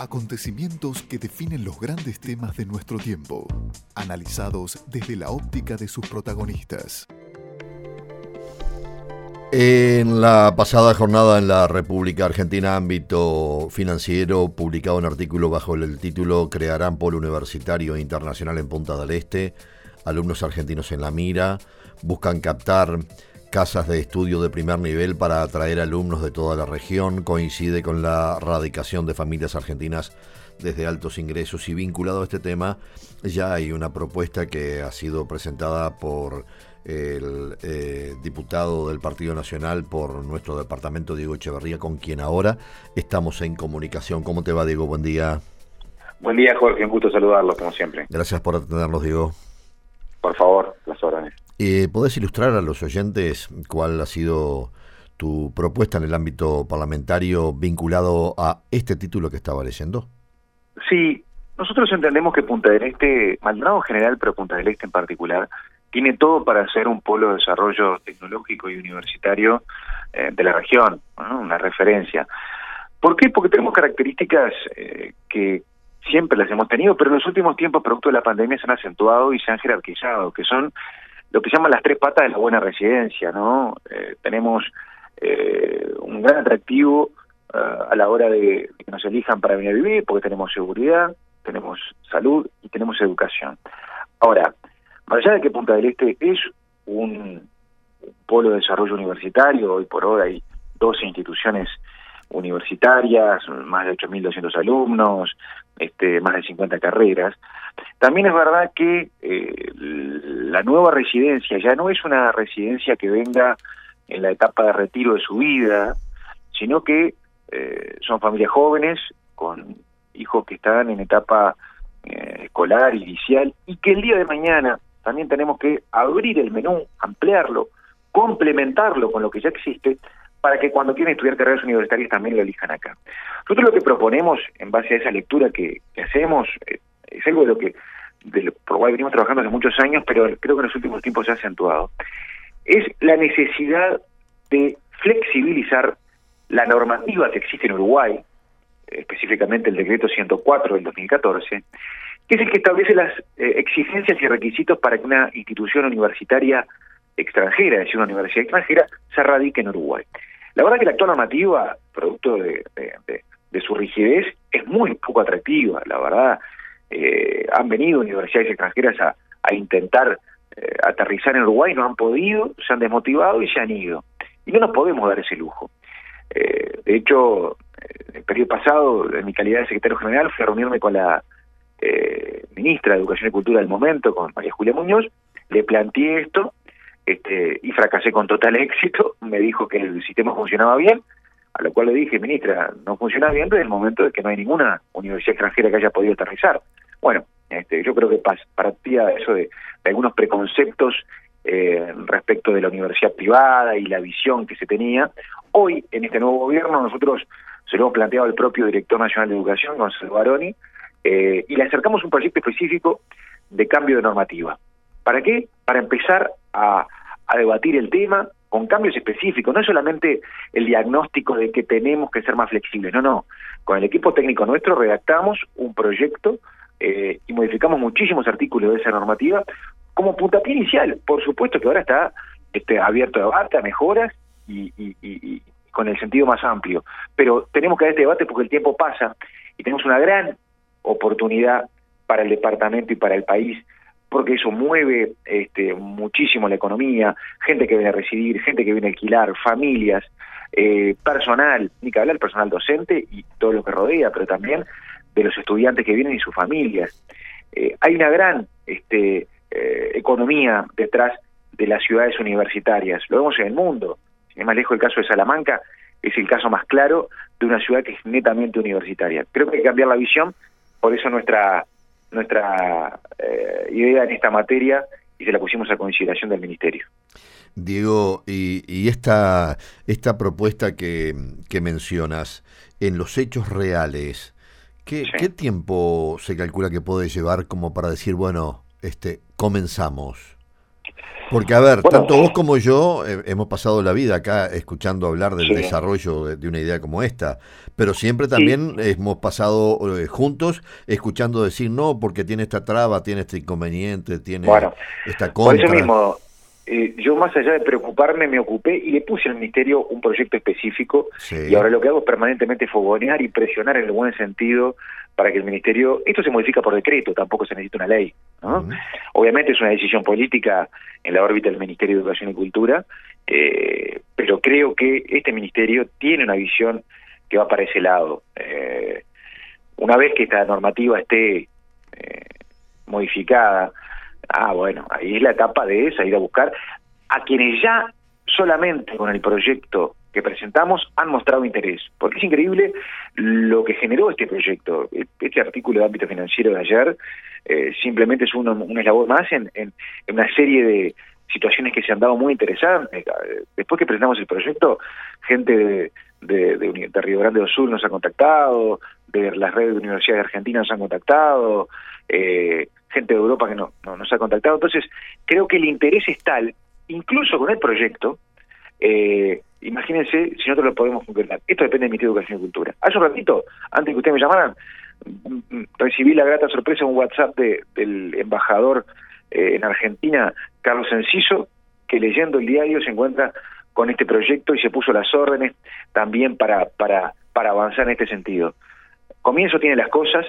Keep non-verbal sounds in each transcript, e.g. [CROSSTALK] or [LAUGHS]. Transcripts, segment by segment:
Acontecimientos que definen los grandes temas de nuestro tiempo, analizados desde la óptica de sus protagonistas. En la pasada jornada en la República Argentina, ámbito financiero, publicado un artículo bajo el título Crearán Polo Universitario Internacional en Punta del Este, alumnos argentinos en la mira, buscan captar casas de estudio de primer nivel para atraer alumnos de toda la región, coincide con la radicación de familias argentinas desde altos ingresos y vinculado a este tema ya hay una propuesta que ha sido presentada por el eh, diputado del Partido Nacional por nuestro departamento, Diego Echeverría, con quien ahora estamos en comunicación. ¿Cómo te va, Diego? Buen día. Buen día, Jorge. Un gusto saludarlo, como siempre. Gracias por atendernos, Diego. Por favor, las órdenes. Eh, ¿Podés ilustrar a los oyentes cuál ha sido tu propuesta en el ámbito parlamentario vinculado a este título que estaba leyendo? Sí, nosotros entendemos que Punta del Este, Maldonado en general, pero Punta del Este en particular, tiene todo para ser un polo de desarrollo tecnológico y universitario eh, de la región, una referencia. ¿Por qué? Porque tenemos características eh, que siempre las hemos tenido, pero en los últimos tiempos, producto de la pandemia, se han acentuado y se han jerarquizado, que son lo que se llaman las tres patas de la buena residencia, ¿no? Eh, tenemos eh, un gran atractivo eh, a la hora de, que nos elijan para venir a vivir, porque tenemos seguridad, tenemos salud y tenemos educación. Ahora, más allá de que Punta del Este es un polo de desarrollo universitario, hoy por hoy hay 12 instituciones universitarias, más de 8.200 alumnos, este, más de 50 carreras. También es verdad que eh, la nueva residencia ya no es una residencia que venga en la etapa de retiro de su vida, sino que eh, son familias jóvenes con hijos que están en etapa eh, escolar, inicial, y que el día de mañana también tenemos que abrir el menú, ampliarlo, complementarlo con lo que ya existe, para que cuando quieren estudiar carreras universitarias también lo elijan acá. Nosotros lo que proponemos en base a esa lectura que, hacemos eh, es algo de lo que de lo, por lo venimos trabajando hace muchos años, pero creo que en los últimos tiempos se ha acentuado. Es la necesidad de flexibilizar la normativa que existe en Uruguay, específicamente el decreto 104 del 2014, que es el que establece las eh, exigencias y requisitos para que una institución universitaria extranjera, es decir, una universidad extranjera, se radique en Uruguay. La verdad que la actual normativa, producto de, su rigidez, es muy poco atractiva. La verdad, eh, han venido universidades extranjeras a, intentar eh, aterrizar en Uruguay, no han podido, se han desmotivado y se han ido. Y no nos podemos dar ese lujo. Eh, de hecho, el periodo pasado, en mi calidad de secretario general, fui a reunirme con la ministra de Educación y Cultura del momento, con María Julia Muñoz, le planteé esto este, y fracasé con total [LAUGHS] éxito. Me dijo que el sistema funcionaba bien, a lo cual le dije, ministra, no funciona bien desde el momento de que no hay ninguna universidad extranjera que haya podido aterrizar. Bueno, este, yo creo que partía eso de, algunos preconceptos eh, respecto de la universidad privada y la visión que se tenía. Hoy, en este nuevo gobierno, nosotros se lo hemos planteado al propio director nacional de educación, Gonzalo Baroni, eh, y le acercamos un proyecto específico de cambio de normativa. ¿Para qué? Para empezar a, debatir el tema con cambios específicos, no es solamente el diagnóstico de que tenemos que ser más flexibles, no, no. Con el equipo técnico nuestro redactamos un proyecto eh, y modificamos muchísimos artículos de esa normativa como puntapié inicial. Por supuesto que ahora está este, abierto a debate, a mejoras y, y, con el sentido más amplio. Pero tenemos que dar este debate porque el tiempo pasa y tenemos una gran oportunidad para el departamento y para el país porque eso mueve este, muchísimo la economía, gente que viene a residir, gente que viene a alquilar, familias, eh, personal, ni que hablar personal docente y todo lo que rodea, pero también de los estudiantes que vienen y sus familias. Eh, hay una gran este, eh, economía detrás de las ciudades universitarias, lo vemos en el mundo. Sin más lejos, el caso de Salamanca es el caso más claro de una ciudad que es netamente universitaria. Creo que hay que cambiar la visión, por eso nuestra nuestra eh, idea en esta materia y se la pusimos a consideración del Ministerio. Diego, y, esta, esta propuesta que, que, mencionas, en los hechos reales, ¿qué, ¿qué tiempo se calcula que puede llevar como para decir, bueno, este, comenzamos? Porque, a ver, tanto vos como yo eh, hemos pasado la vida acá escuchando hablar del desarrollo de, una idea como esta, pero siempre también hemos pasado eh, juntos escuchando decir no, porque tiene esta traba, tiene este inconveniente, tiene esta contra. Por eso mismo, eh, yo más allá de preocuparme me ocupé y le puse al ministerio un proyecto específico y ahora lo que hago es permanentemente fogonear y presionar en el buen sentido para que el ministerio, esto se modifica por decreto, tampoco se necesita una ley, ¿no? Obviamente es una decisión política en la órbita del Ministerio de Educación y Cultura, eh, pero creo que este ministerio tiene una visión que va para ese lado. Eh, una vez que esta normativa esté modificada, Ah, bueno, ahí es la etapa de salir a buscar a quienes ya solamente con el proyecto que presentamos han mostrado interés, porque es increíble lo que generó este proyecto. Este artículo de ámbito financiero de ayer eh, simplemente es uno, un eslabón más en, en, una serie de situaciones que se han dado muy interesantes. Después que presentamos el proyecto, gente de, de, de, Río Grande do Sul nos ha contactado, de las redes de universidades argentinas nos han contactado, eh, gente de Europa que no, no nos ha contactado. Entonces, creo que el interés es tal, incluso con el proyecto, eh, imagínense si nosotros lo podemos concretar. Esto depende del Ministerio de Educación y Cultura. Hace un ratito, antes que ustedes me llamaran, mm, mm, recibí la grata sorpresa un WhatsApp de, del embajador eh, en Argentina, Carlos Enciso, que leyendo el diario se encuentra con este proyecto y se puso las órdenes también para, para, para avanzar en este sentido. Comienzo tiene las cosas,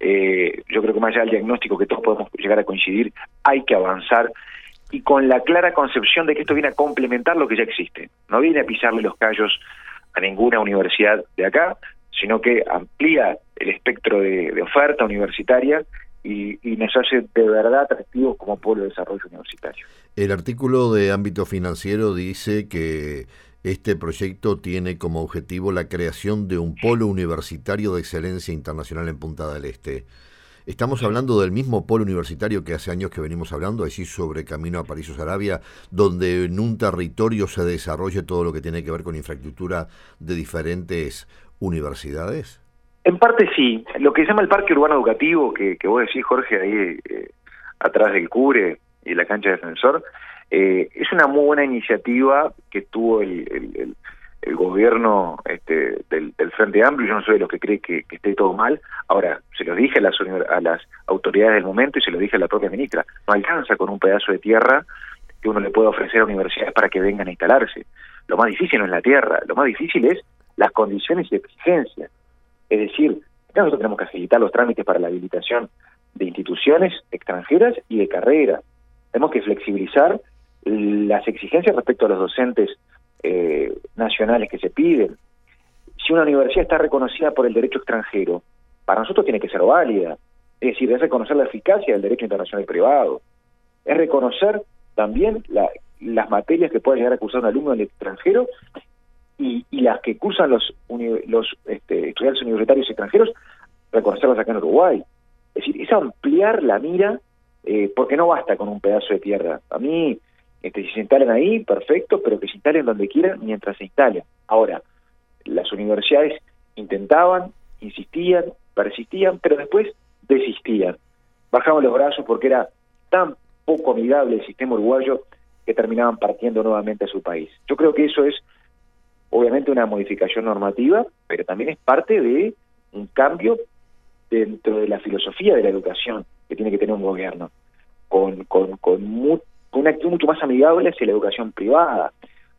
eh, yo creo que más allá del diagnóstico que todos podemos llegar a coincidir, hay que avanzar y con la clara concepción de que esto viene a complementar lo que ya existe. No viene a pisarle los callos a ninguna universidad de acá, sino que amplía el espectro de, oferta universitaria y, y, nos hace de verdad atractivos como pueblo de desarrollo universitario. El artículo de ámbito financiero dice que este proyecto tiene como objetivo la creación de un polo universitario de excelencia internacional en Punta del Este. Estamos hablando del mismo polo universitario que hace años que venimos hablando, allí sobre Camino a París, Arabia, donde en un territorio se desarrolle todo lo que tiene que ver con infraestructura de diferentes universidades. En parte sí. Lo que se llama el Parque Urbano Educativo, que, vos decís, Jorge, ahí eh, atrás del CURE y la cancha de defensor, eh, es una muy buena iniciativa que tuvo el, el, gobierno este, del, Frente Amplio, yo no soy de los que cree que, esté todo mal, ahora se lo dije a las, a las autoridades del momento y se lo dije a la propia ministra, no alcanza con un pedazo de tierra que uno le pueda ofrecer a universidades para que vengan a instalarse. Lo más difícil no es la tierra, lo más difícil es las condiciones y exigencias. Es decir, nosotros tenemos que facilitar los trámites para la habilitación de instituciones extranjeras y de carreras. Tenemos que flexibilizar las exigencias respecto a los docentes eh, nacionales que se piden. Si una universidad está reconocida por el derecho extranjero, para nosotros tiene que ser válida. Es decir, es reconocer la eficacia del derecho internacional privado. Es reconocer también las materias que puede llegar a cursar un alumno del extranjero y, las que cursan los, los este, estudiantes universitarios extranjeros, reconocerlas acá en Uruguay. Es decir, es ampliar la mira, eh, porque no basta con un pedazo de tierra. A mí, este, si se instalan ahí, perfecto, pero que se instalen donde quieran mientras se instalen. Ahora, las universidades intentaban, insistían, persistían, pero después desistían. Bajaban los brazos porque era tan poco amigable el sistema uruguayo que terminaban partiendo nuevamente a su país. Yo creo que eso es obviamente una modificación normativa, pero también es parte de un cambio dentro de la filosofía de la educación que tiene que tener un gobierno, con, con, con, una actitud mucho más amigable hacia la educación privada,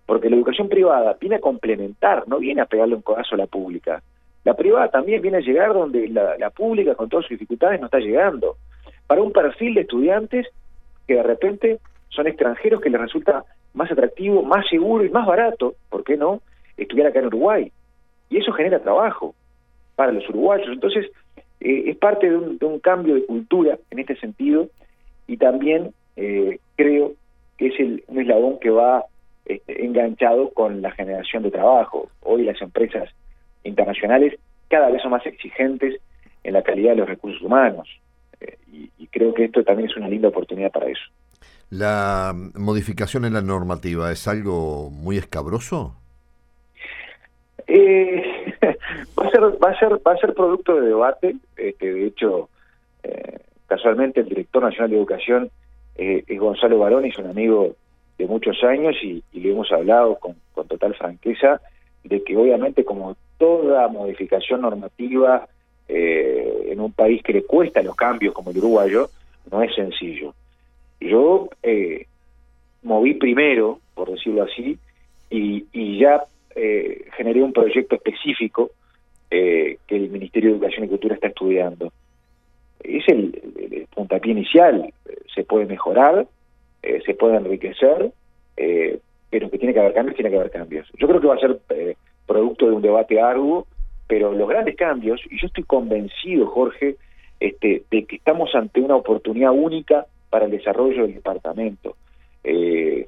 porque la educación privada viene a complementar, no viene a pegarle un codazo a la pública. La privada también viene a llegar donde la, pública, con todas sus dificultades, no está llegando. Para un perfil de estudiantes que de repente son extranjeros que les resulta más atractivo, más seguro y más barato, ¿por qué no?, estudiar acá en Uruguay. Y eso genera trabajo para los uruguayos. Entonces, eh, es parte de un, de un, cambio de cultura en este sentido y también eh, creo que es el, un eslabón que va este, enganchado con la generación de trabajo. Hoy las empresas internacionales cada vez son más exigentes en la calidad de los recursos humanos eh, y, creo que esto también es una linda oportunidad para eso. ¿La modificación en la normativa es algo muy escabroso? Eh, [LAUGHS] va a ser va a ser va a ser producto de debate este, de hecho casualmente el director nacional de educación eh, es Gonzalo Barón, es un amigo muchos años y, le hemos hablado con, total franqueza de que obviamente como toda modificación normativa eh, en un país que le cuesta los cambios como el uruguayo, no es sencillo. Yo eh, moví primero, por decirlo así, y, y ya generé un proyecto específico que el Ministerio de Educación y Cultura está estudiando. Es el, puntapié inicial, se puede mejorar, eh, se puede enriquecer, eh, pero que tiene que haber cambios, tiene que haber cambios. Yo creo que va a ser eh, producto de un debate arduo, pero los grandes cambios, y yo estoy convencido, Jorge, este, de que estamos ante una oportunidad única para el desarrollo del departamento. Eh,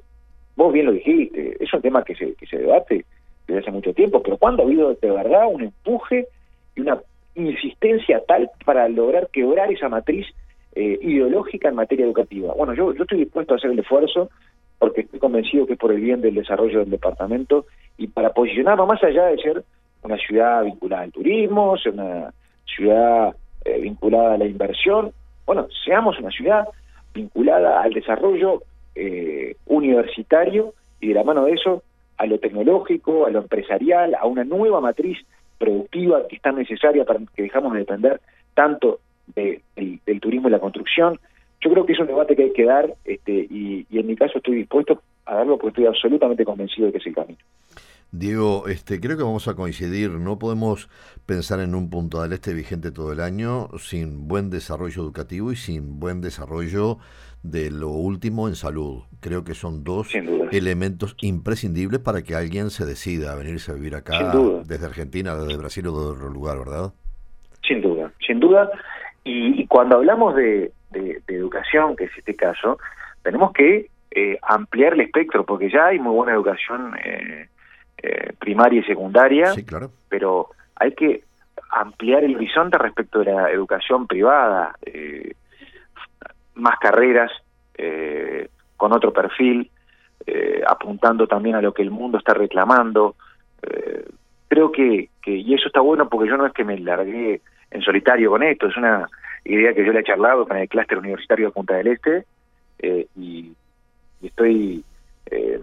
vos bien lo dijiste, es un tema que se, que se debate desde hace mucho tiempo, pero ¿cuándo ha habido de verdad un empuje y una insistencia tal para lograr quebrar esa matriz eh, ideológica en materia educativa? Bueno, yo, estoy dispuesto a hacer el esfuerzo porque estoy convencido que es por el bien del desarrollo del departamento y para posicionarlo más allá de ser una ciudad vinculada al turismo, ser una ciudad eh, vinculada a la inversión, bueno, seamos una ciudad vinculada al desarrollo eh, universitario y de la mano de eso a lo tecnológico, a lo empresarial, a una nueva matriz productiva que está necesaria para que dejamos de depender tanto de, de, del turismo y la construcción. Yo creo que es un debate que hay que dar este, y, y en mi caso estoy dispuesto a darlo porque estoy absolutamente convencido de que es el camino. Diego, este, creo que vamos a coincidir. No podemos pensar en un punto del este vigente todo el año sin buen desarrollo educativo y sin buen desarrollo de lo último en salud. Creo que son dos elementos imprescindibles para que alguien se decida a venirse a vivir acá desde Argentina, desde Brasil o de otro lugar, ¿verdad? Sin duda, sin duda. Y, y cuando hablamos de, de, de, educación, que es este caso, tenemos que eh, ampliar el espectro, porque ya hay muy buena educación. Eh, eh, primaria y secundaria, sí, claro. pero hay que ampliar el horizonte respecto de la educación privada, eh, más carreras, eh, con otro perfil, eh, apuntando también a lo que el mundo está reclamando. Eh, creo que, que, y eso está bueno porque yo no es que me largué en solitario con esto, es una idea que yo le he charlado con el clúster universitario de Punta del Este eh, y, y, estoy eh,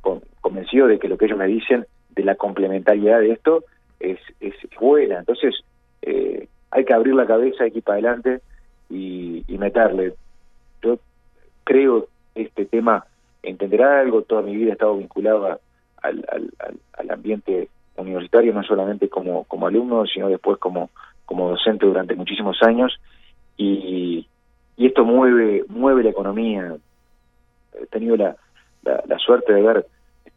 con, convencido de que lo que ellos me dicen de la complementariedad de esto es, es buena. Entonces, eh, hay que abrir la cabeza, hay que ir para adelante y, meterle. Yo creo este tema entenderá algo, toda mi vida he estado vinculado al, al, al, ambiente universitario, no solamente como, como alumno, sino después como, como docente durante muchísimos años, y, y esto mueve, mueve la economía. He tenido la, la suerte de ver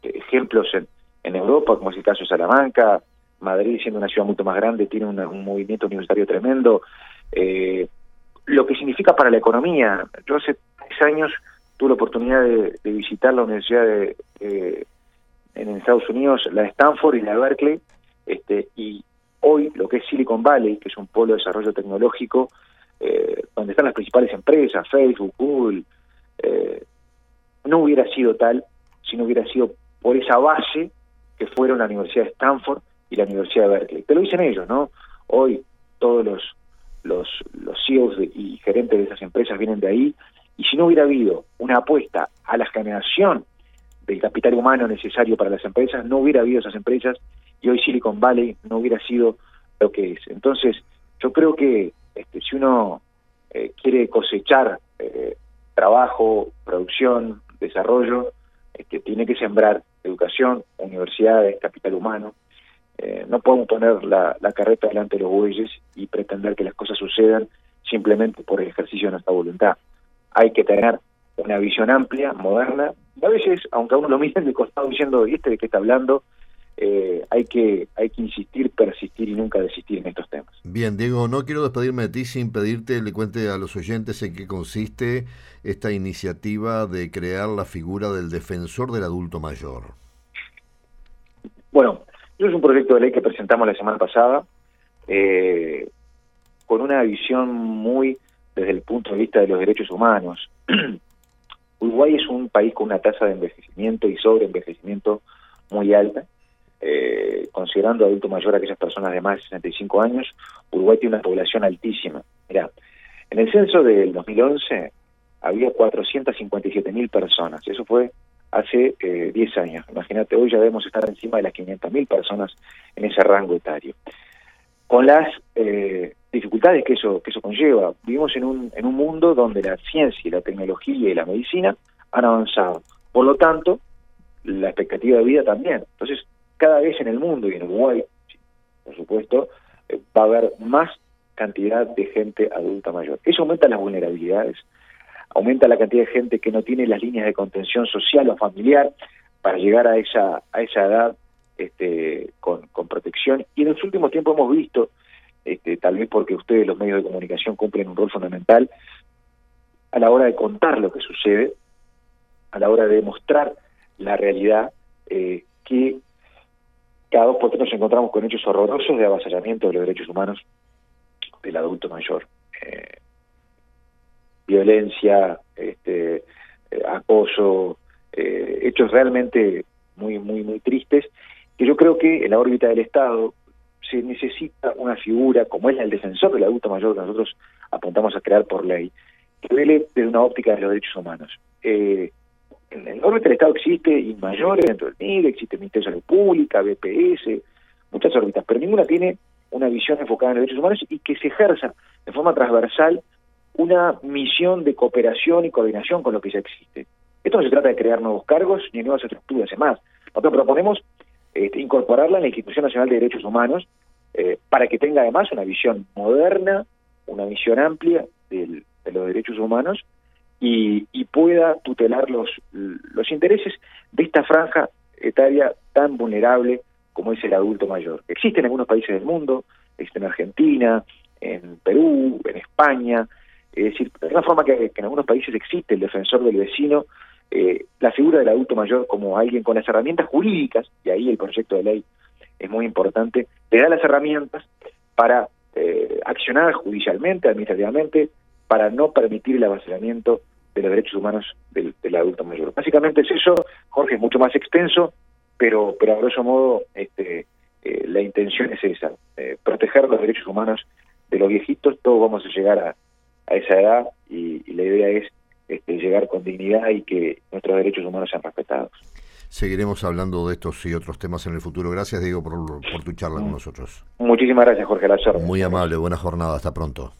ejemplos en, en Europa, como es el caso de Salamanca, Madrid siendo una ciudad mucho más grande, tiene una, un movimiento universitario tremendo, eh, lo que significa para la economía. Yo hace tres años tuve la oportunidad de, visitar la universidad de, en Estados Unidos, la de Stanford y la de Berkeley, este, y hoy lo que es Silicon Valley, que es un polo de desarrollo tecnológico, eh, donde están las principales empresas, Facebook, Google, eh, no hubiera sido tal si no hubiera sido por esa base que fueron la Universidad de Stanford y la Universidad de Berkeley. Te lo dicen ellos, ¿no? Hoy todos los los, los CEOs y gerentes de esas empresas vienen de ahí, y si no hubiera habido una apuesta a la generación del capital humano necesario para las empresas, no hubiera habido esas empresas y hoy Silicon Valley no hubiera sido lo que es. Entonces, yo creo que este, si uno eh, quiere cosechar eh, trabajo, producción, desarrollo, este, tiene que sembrar educación, universidades, capital humano. Eh, no podemos poner la, la, carreta delante de los bueyes y pretender que las cosas sucedan simplemente por el ejercicio de nuestra voluntad. Hay que tener una visión amplia, moderna, y a veces, aunque a uno lo miren de costado diciendo, ¿y este de qué está hablando? Eh, hay que hay que insistir, persistir y nunca desistir en estos temas. Bien, Diego, no quiero despedirme de ti sin pedirte le cuente a los oyentes en qué consiste esta iniciativa de crear la figura del defensor del adulto mayor. Bueno, es un proyecto de ley que presentamos la semana pasada eh, con una visión muy desde el punto de vista de los derechos humanos. [CLEARS THROAT] Uruguay es un país con una tasa de envejecimiento y sobreenvejecimiento muy alta eh, considerando adulto mayor a aquellas personas de más de 65 años, Uruguay tiene una población altísima. Mira, en el censo del 2011 había 457 mil personas, eso fue hace 10 eh, años. Imagínate, hoy ya debemos estar encima de las 500.000 personas en ese rango etario. Con las eh, dificultades que eso, que eso conlleva, vivimos en un, en un mundo donde la ciencia, la tecnología y la medicina han avanzado. Por lo tanto, la expectativa de vida también. Entonces, cada vez en el mundo y en Uruguay, por supuesto, eh, va a haber más cantidad de gente adulta mayor. Eso aumenta las vulnerabilidades, aumenta la cantidad de gente que no tiene las líneas de contención social o familiar para llegar a esa, a esa edad este, con, con protección. Y en los últimos tiempos hemos visto, este, tal vez porque ustedes, los medios de comunicación, cumplen un rol fundamental a la hora de contar lo que sucede, a la hora de demostrar la realidad, eh, que cada dos por tres nos encontramos con hechos horrorosos de avasallamiento de los derechos humanos del adulto mayor. Eh, violencia, este, eh, acoso, eh, hechos realmente muy, muy, muy tristes, que yo creo que en la órbita del Estado se necesita una figura como es del defensor del adulto mayor que nosotros apuntamos a crear por ley, que vele desde una óptica de los derechos humanos. La órbita del Estado existe y mayores dentro del MIDE, existe el Ministerio de Salud Pública, BPS, muchas órbitas, pero ninguna tiene una visión enfocada en los derechos humanos y que se ejerza de forma transversal una misión de cooperación y coordinación con lo que ya existe. Esto no se trata de crear nuevos cargos ni nuevas estructuras, es más, nosotros proponemos este, incorporarla en la Institución Nacional de Derechos Humanos eh, para que tenga además una visión moderna, una visión amplia de los derechos humanos y, pueda tutelar los, los intereses de esta franja etaria tan vulnerable como es el adulto mayor. Existe en algunos países del mundo, existe en Argentina, en Perú, en España, es decir, de una forma que, en algunos países existe el defensor del vecino, eh, la figura del adulto mayor como alguien con las herramientas jurídicas, y ahí el proyecto de ley es muy importante, le da las herramientas para eh, accionar judicialmente, administrativamente, para no permitir el avasalamiento de los derechos humanos del, adulto mayor. Básicamente es eso, Jorge, es mucho más extenso, pero, pero a grosso modo este, eh, la intención es esa, proteger los derechos humanos de los viejitos, todos vamos a llegar a, a esa edad y, la idea es este, llegar con dignidad y que nuestros derechos humanos sean respetados. Seguiremos hablando de estos y otros temas en el futuro. Gracias, Diego, por, tu charla con nosotros. Muchísimas gracias, Jorge Lazaro. Muy amable, buena jornada, hasta pronto.